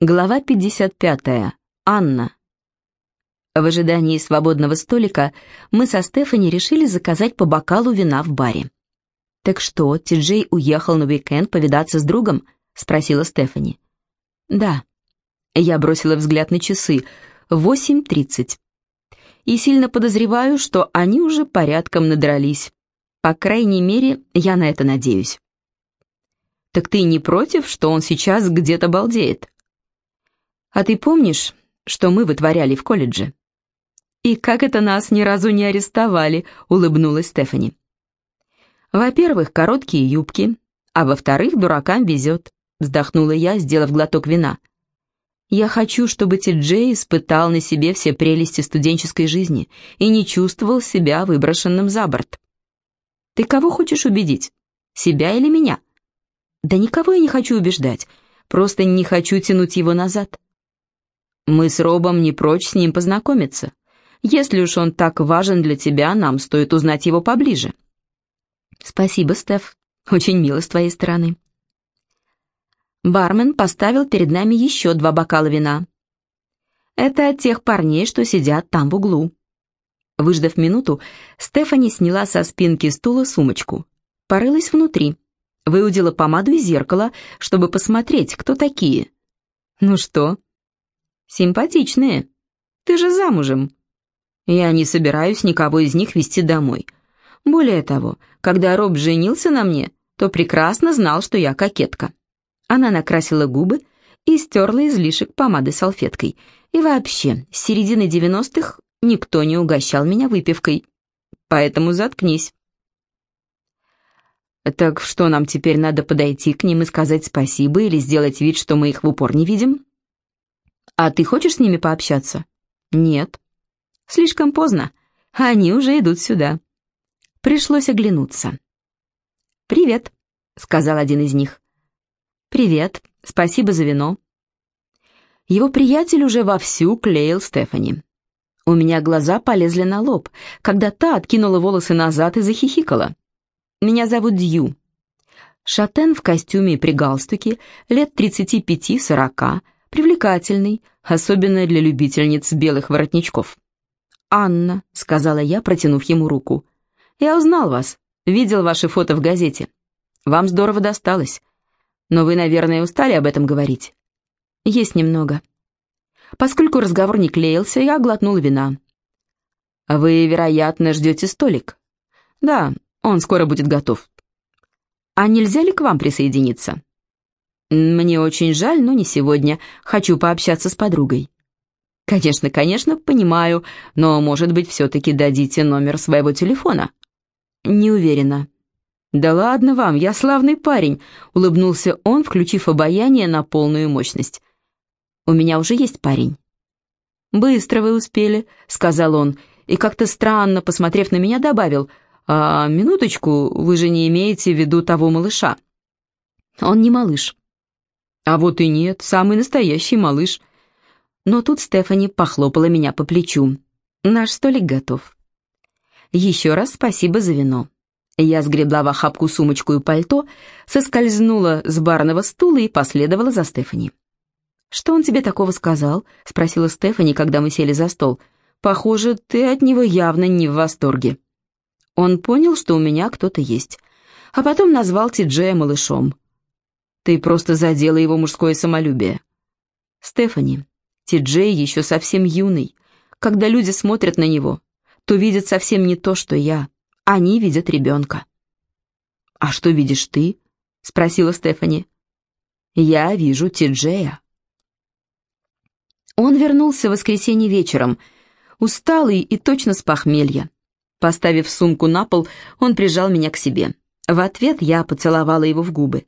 Глава 55. Анна. В ожидании свободного столика мы со Стефани решили заказать по бокалу вина в баре. «Так что, Ти-Джей уехал на уикенд повидаться с другом?» — спросила Стефани. «Да». Я бросила взгляд на часы. Восемь тридцать. И сильно подозреваю, что они уже порядком надрались. По крайней мере, я на это надеюсь. «Так ты не против, что он сейчас где-то балдеет?» «А ты помнишь, что мы вытворяли в колледже?» «И как это нас ни разу не арестовали?» — улыбнулась Стефани. «Во-первых, короткие юбки, а во-вторых, дуракам везет», — вздохнула я, сделав глоток вина. «Я хочу, чтобы Ти-Джей испытал на себе все прелести студенческой жизни и не чувствовал себя выброшенным за борт». «Ты кого хочешь убедить? Себя или меня?» «Да никого я не хочу убеждать, просто не хочу тянуть его назад». Мы с Робом не прочь с ним познакомиться. Если уж он так важен для тебя, нам стоит узнать его поближе. Спасибо, Стеф. Очень мило с твоей стороны. Бармен поставил перед нами еще два бокала вина. Это от тех парней, что сидят там в углу. Выждав минуту, Стефани сняла со спинки стула сумочку. Порылась внутри. Выудила помаду и зеркало, чтобы посмотреть, кто такие. «Ну что, Симпатичные. Ты же замужем. Я не собираюсь никого из них вести домой. Более того, когда Роб женился на мне, то прекрасно знал, что я кокетка. Она накрасила губы и стерла излишек помады салфеткой. И вообще, с середины девяностых никто не угощал меня выпивкой. Поэтому заткнись. Так что нам теперь надо подойти к ним и сказать спасибо или сделать вид, что мы их в упор не видим? «А ты хочешь с ними пообщаться?» «Нет». «Слишком поздно. Они уже идут сюда». Пришлось оглянуться. «Привет», — сказал один из них. «Привет. Спасибо за вино». Его приятель уже вовсю клеил Стефани. У меня глаза полезли на лоб, когда та откинула волосы назад и захихикала. «Меня зовут Дью». Шатен в костюме и при галстуке, лет 35-40, привлекательный, особенно для любительниц белых воротничков. «Анна», — сказала я, протянув ему руку. «Я узнал вас, видел ваши фото в газете. Вам здорово досталось. Но вы, наверное, устали об этом говорить?» «Есть немного». Поскольку разговор не клеился, я глотнул вина. «Вы, вероятно, ждете столик?» «Да, он скоро будет готов». «А нельзя ли к вам присоединиться?» «Мне очень жаль, но не сегодня. Хочу пообщаться с подругой». «Конечно, конечно, понимаю, но, может быть, все-таки дадите номер своего телефона?» «Не уверена». «Да ладно вам, я славный парень», — улыбнулся он, включив обаяние на полную мощность. «У меня уже есть парень». «Быстро вы успели», — сказал он, и как-то странно, посмотрев на меня, добавил, «А минуточку, вы же не имеете в виду того малыша». «Он не малыш». А вот и нет, самый настоящий малыш. Но тут Стефани похлопала меня по плечу. Наш столик готов. Еще раз спасибо за вино. Я сгребла в охапку сумочку и пальто, соскользнула с барного стула и последовала за Стефани. «Что он тебе такого сказал?» — спросила Стефани, когда мы сели за стол. «Похоже, ты от него явно не в восторге». Он понял, что у меня кто-то есть, а потом назвал Ти-Джея малышом. Ты просто задела его мужское самолюбие. Стефани, Ти-Джей еще совсем юный. Когда люди смотрят на него, то видят совсем не то, что я. Они видят ребенка. «А что видишь ты?» — спросила Стефани. «Я вижу Ти-Джея». Он вернулся в воскресенье вечером, усталый и точно с похмелья. Поставив сумку на пол, он прижал меня к себе. В ответ я поцеловала его в губы.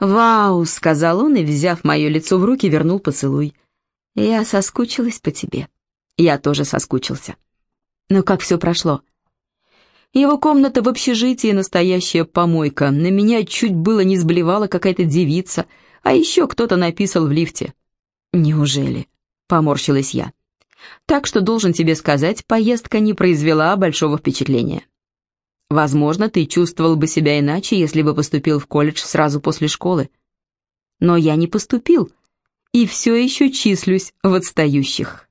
«Вау!» — сказал он и, взяв мое лицо в руки, вернул поцелуй. «Я соскучилась по тебе». Я тоже соскучился. Но как все прошло? Его комната в общежитии — настоящая помойка. На меня чуть было не сблевала какая-то девица, а еще кто-то написал в лифте. «Неужели?» — поморщилась я. «Так что, должен тебе сказать, поездка не произвела большого впечатления». Возможно, ты чувствовал бы себя иначе, если бы поступил в колледж сразу после школы. Но я не поступил, и все еще числюсь в отстающих.